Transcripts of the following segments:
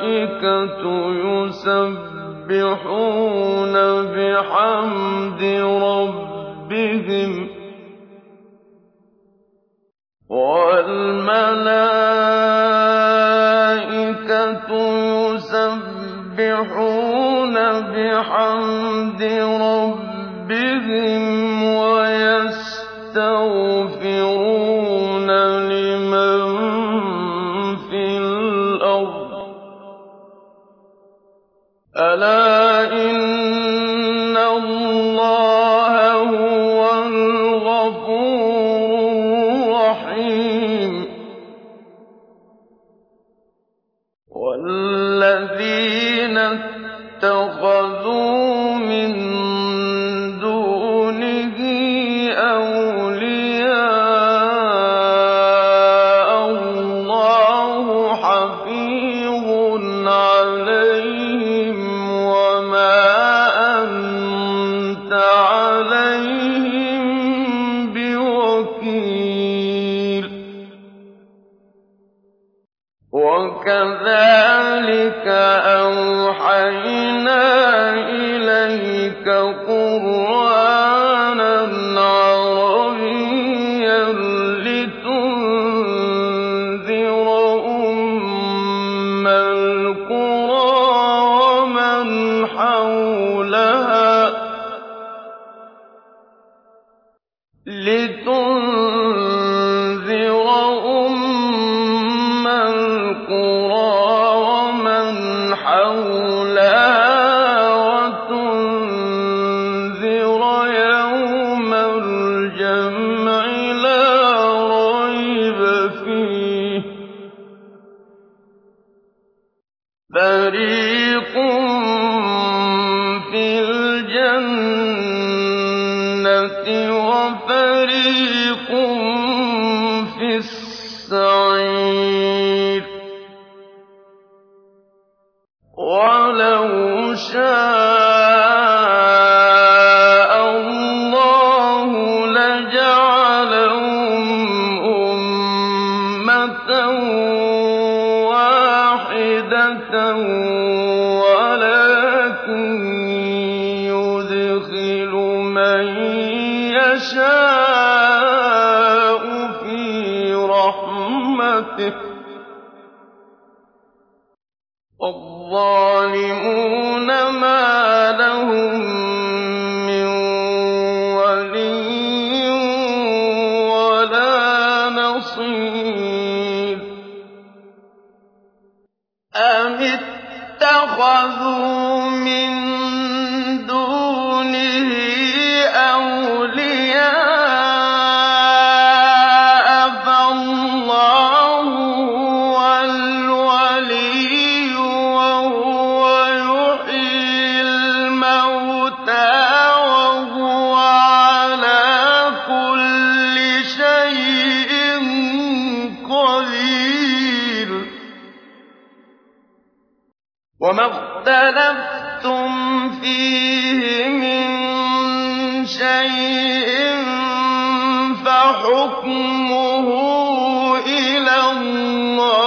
وَالْمَلَائِكَةُ يُسَبِّحُونَ بِحَمْدِ رَبِّهِمْ وَالْمَلَائِكَةُ يُسَبِّحُونَ بِحَمْدِ رَبِّهِمْ كذلك حكمه إِلَى اللَّهِ.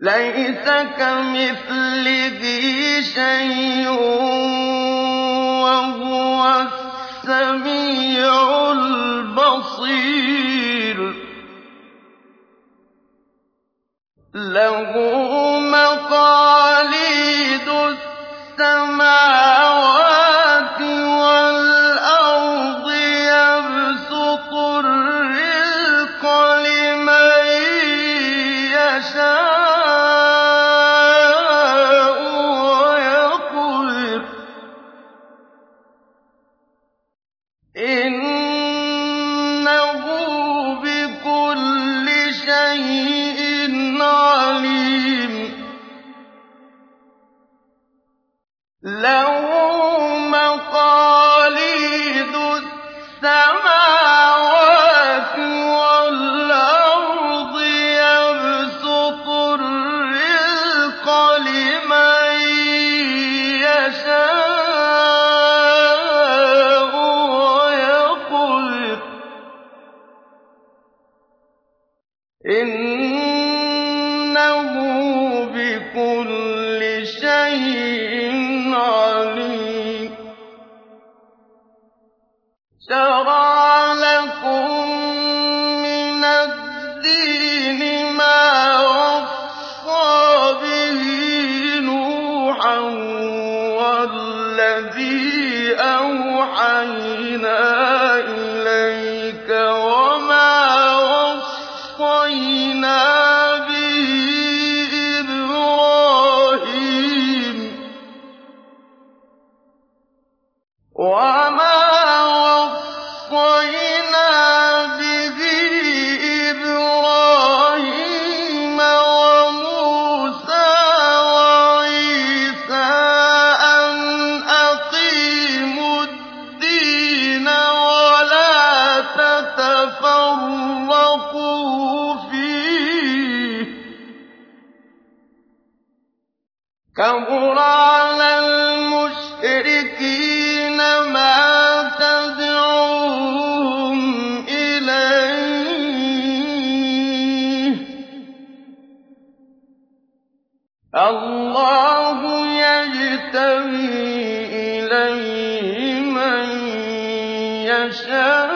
لَيْسَ كمثل ذي شَيْءٌ ۖ وَهُوَ السَّمِيعُ الْبَصِيرُ. لَهُ مَقَالِيدُ السَّمَاوَاتِ اللَّهُ يَجْتَبِي إِلَيْهِ مَن يَشَاءُ.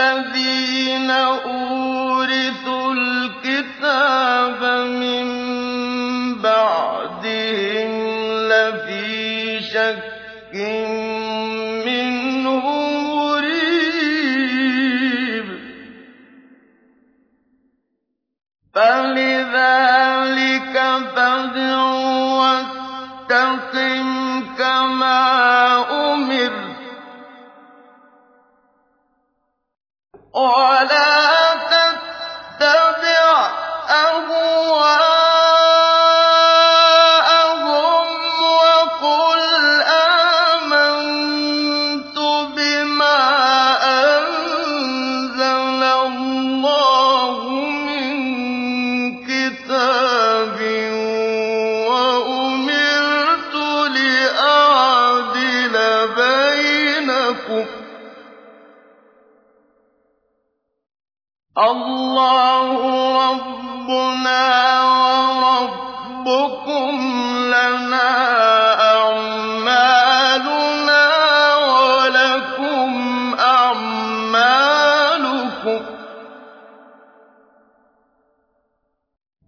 الَّذِينَ أُورِثُوا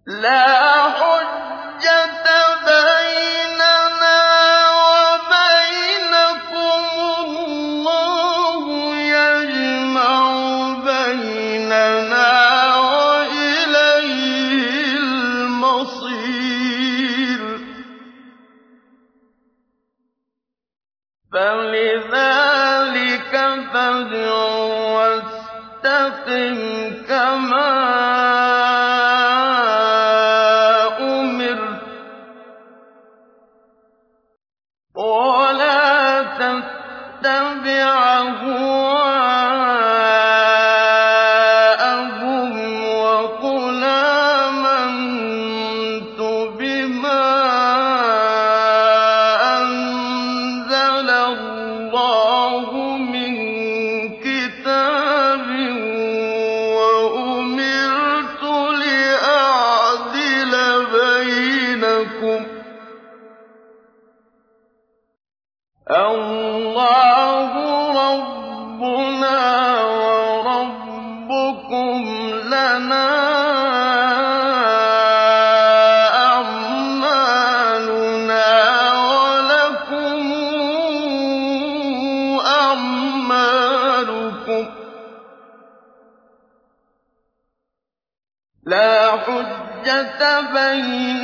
لا كما لَنَا أَعْمَالُنَا وَلَكُمْ أَعْمَالُكُمْ ۖ لَا حُجَّةَ بَيْنَنَا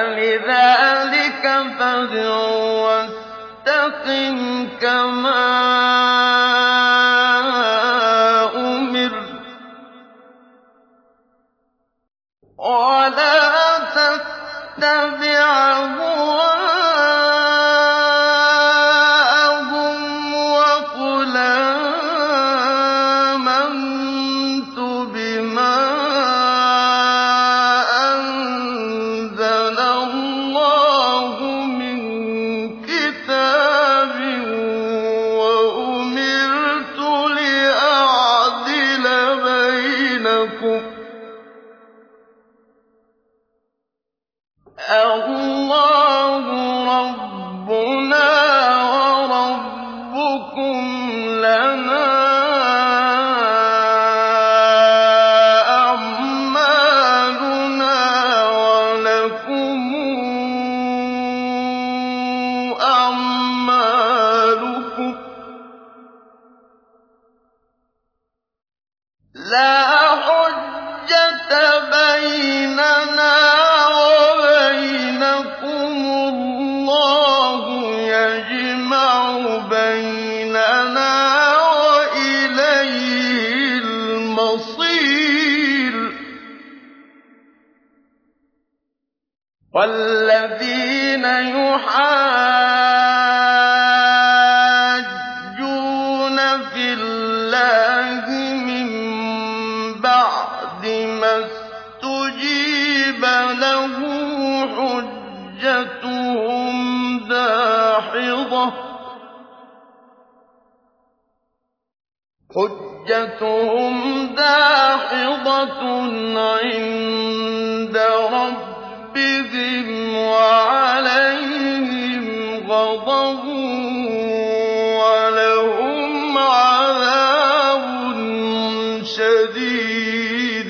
فلذلك فادع واستقم كما تَزِرُهُمْ داحضة عِندَ رَبِّهِمْ وَعَلَيْهِمْ غَضَبٌ وَلَهُمْ عَذَابٌ شَدِيدٌ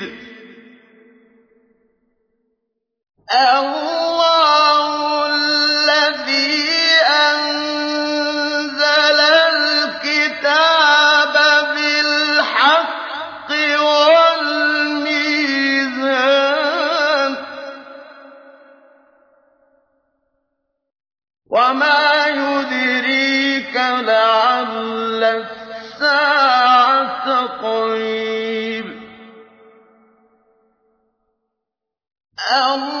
اللَّهُ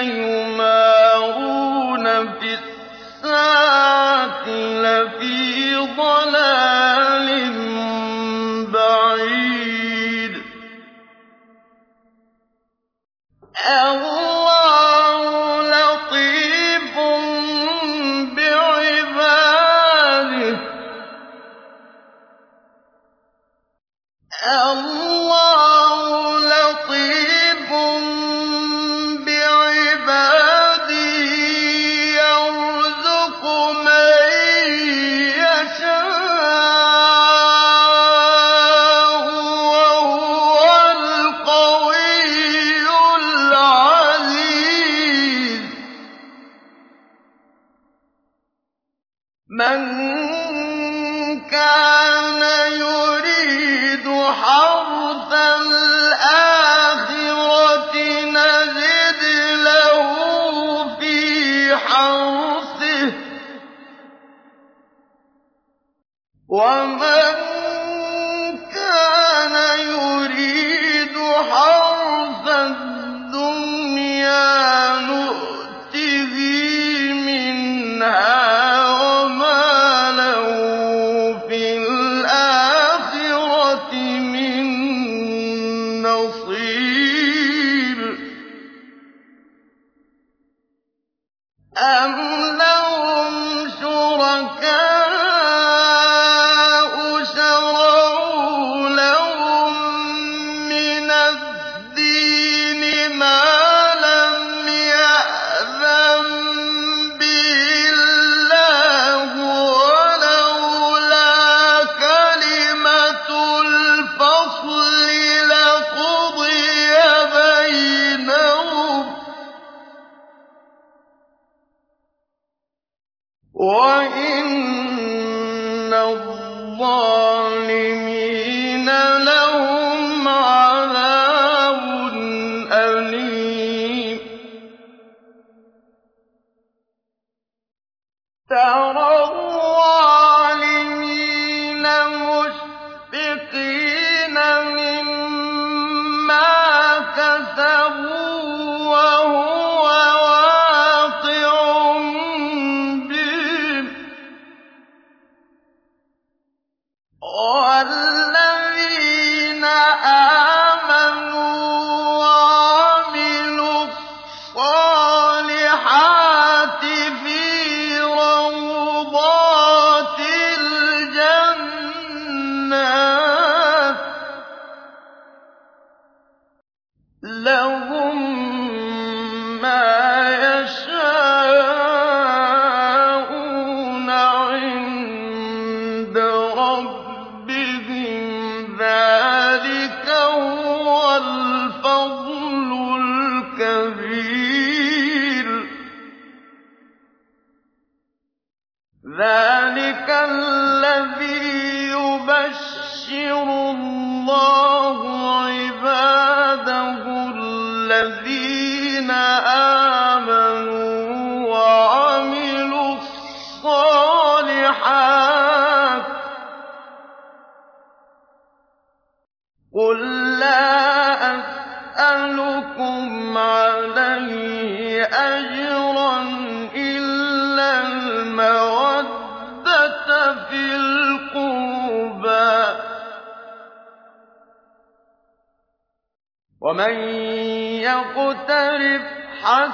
يُمَارُونَ فِي السَّاعَةِ لَفِي ضَلَالٍ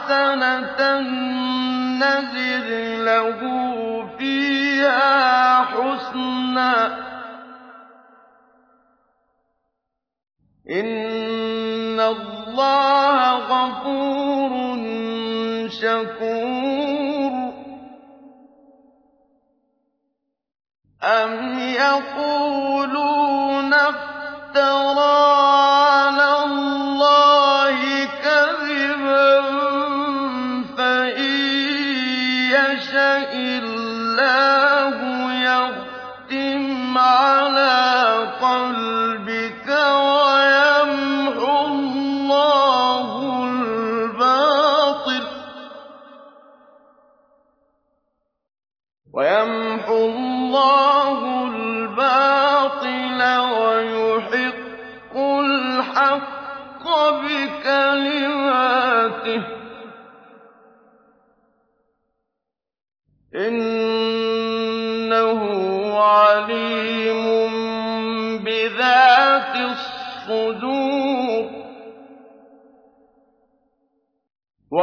حَسَنَةً نَّزِدْ لَهُ فِيهَا حُسْنًا ۚ إِنَّ اللَّهَ غَفُورٌ شَكُورٌ أَمْ يَقُولُونَ افْتَرَاهُ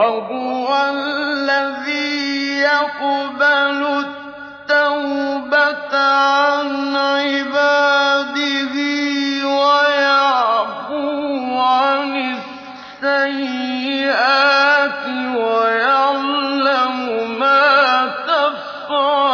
وَهُوَ الَّذِي يَقْبَلُ التَّوْبَةَ عَنْ عِبَادِهِ وَيَعْفُو عَنِ السَّيِّئَاتِ وَيَعْلَمُ مَا تَفْعَلُونَ.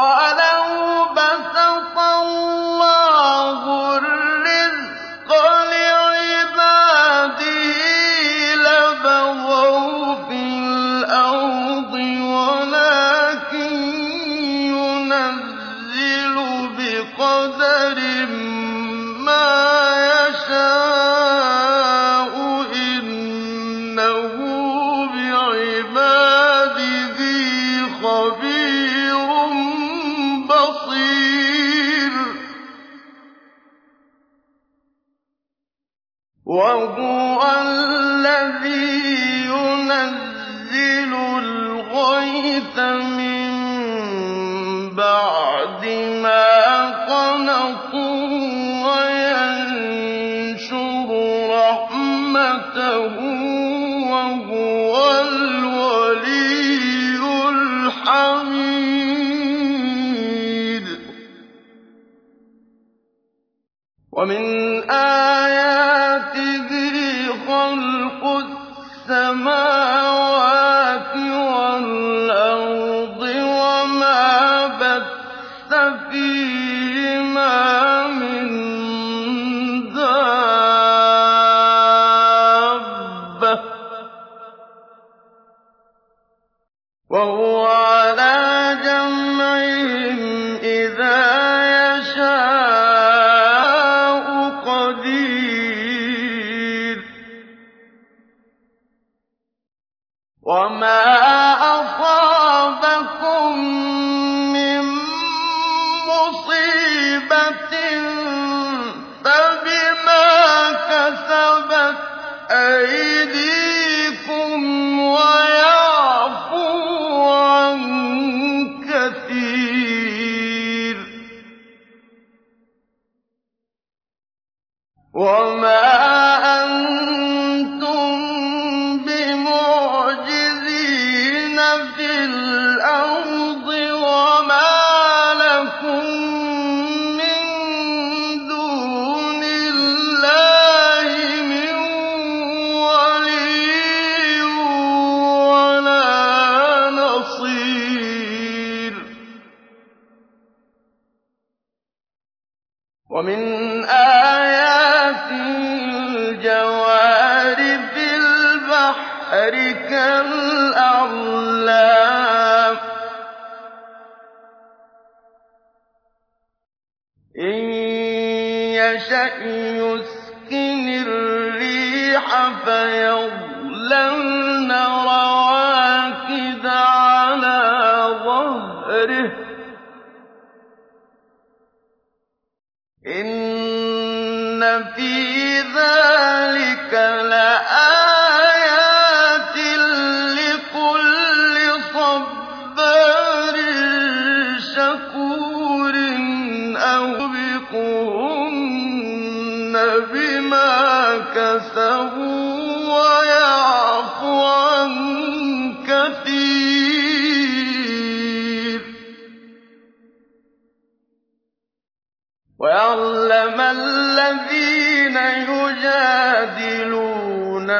على ثَمَّ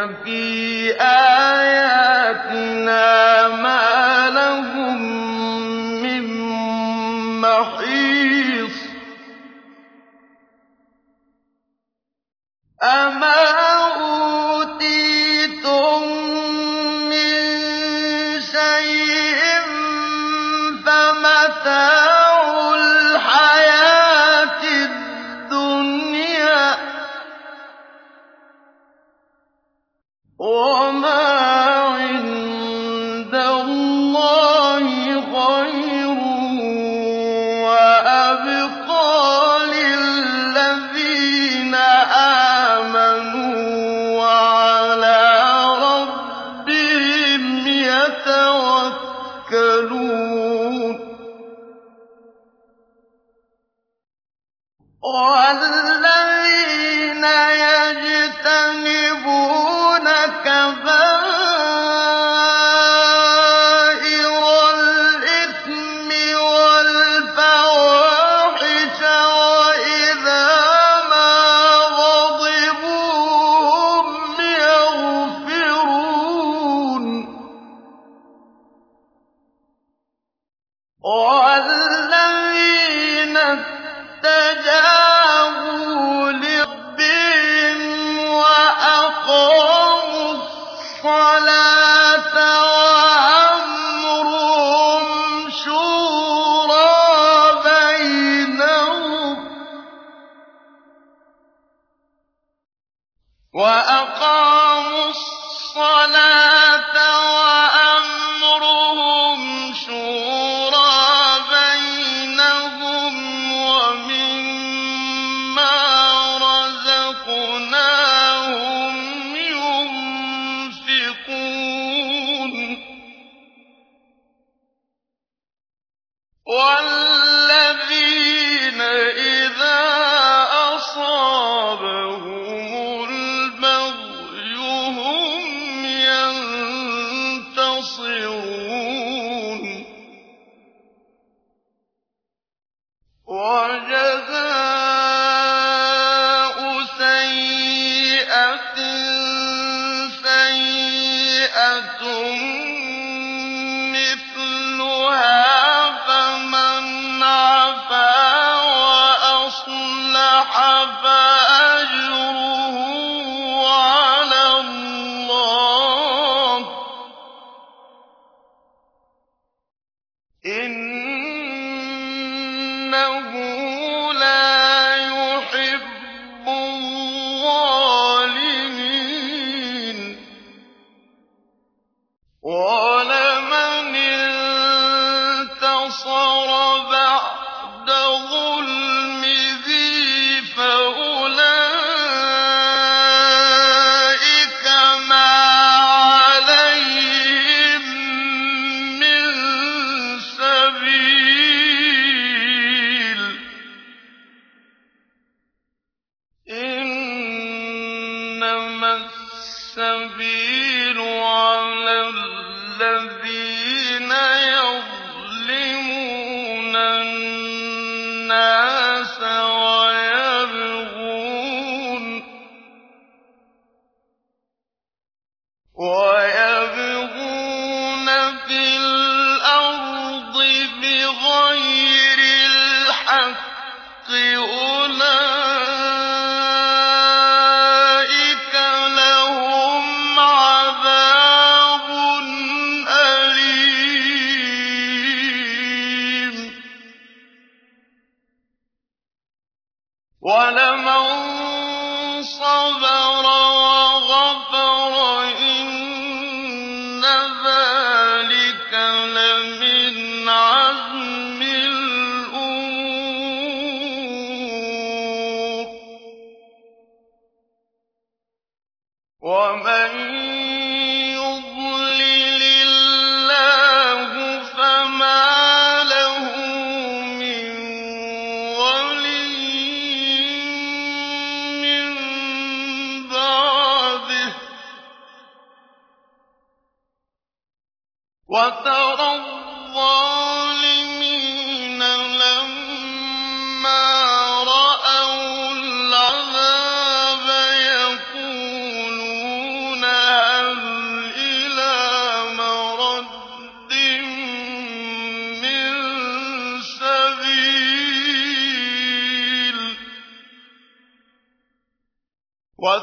فِي آيَاتِنَا مَا لَهُم مِّن يَتَوَكَّلُونَ.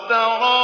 وَتَرَاهُمْ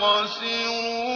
خَسِرُوا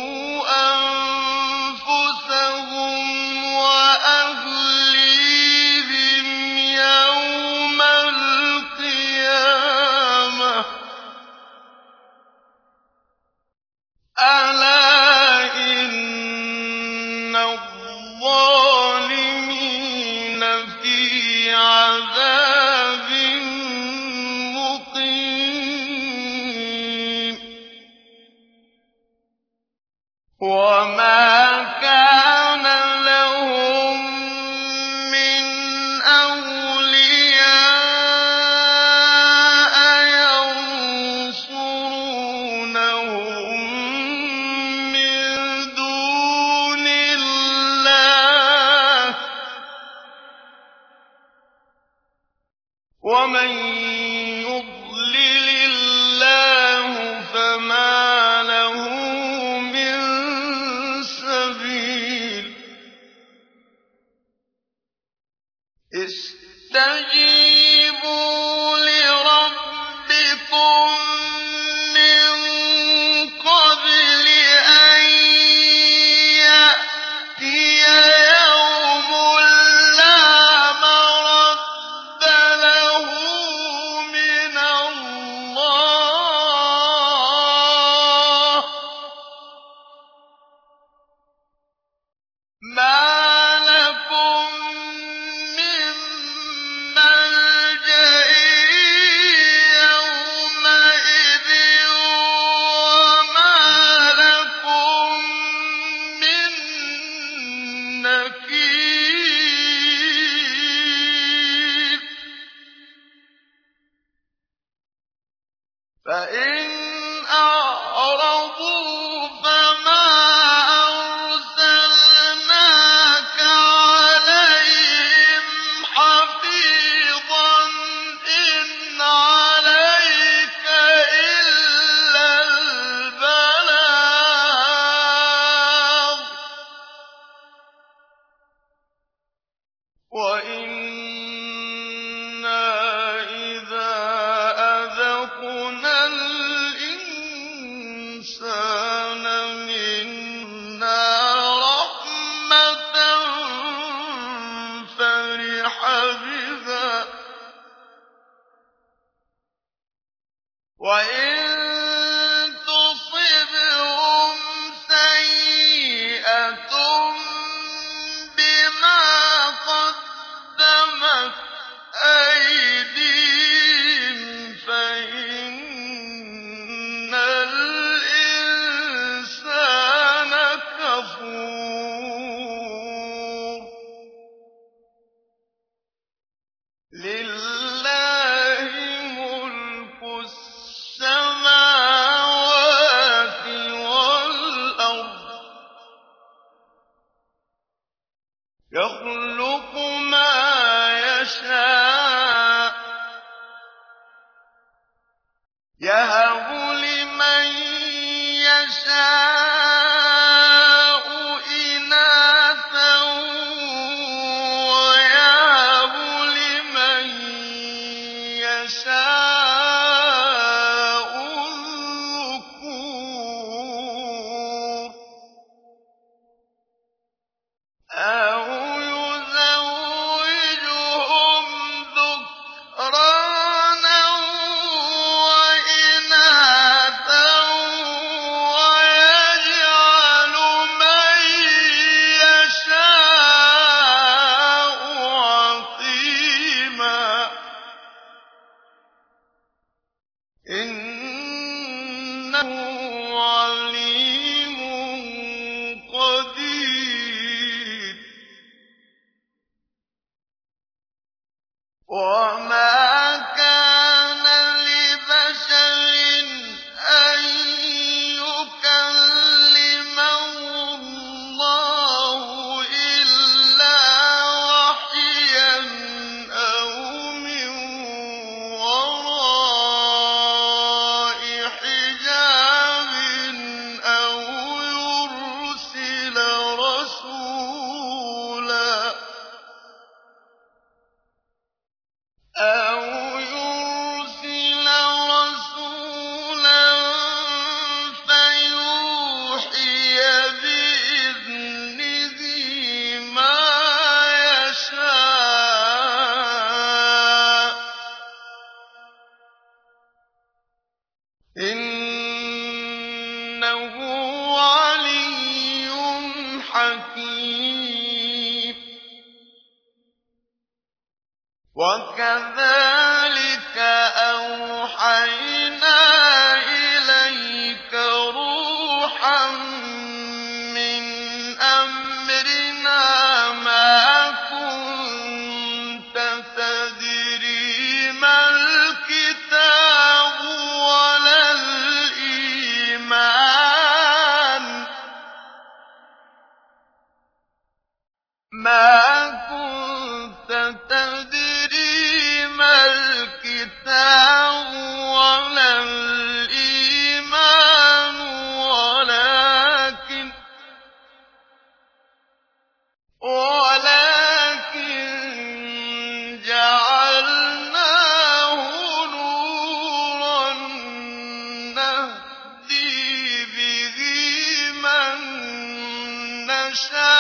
نَّشَاءُ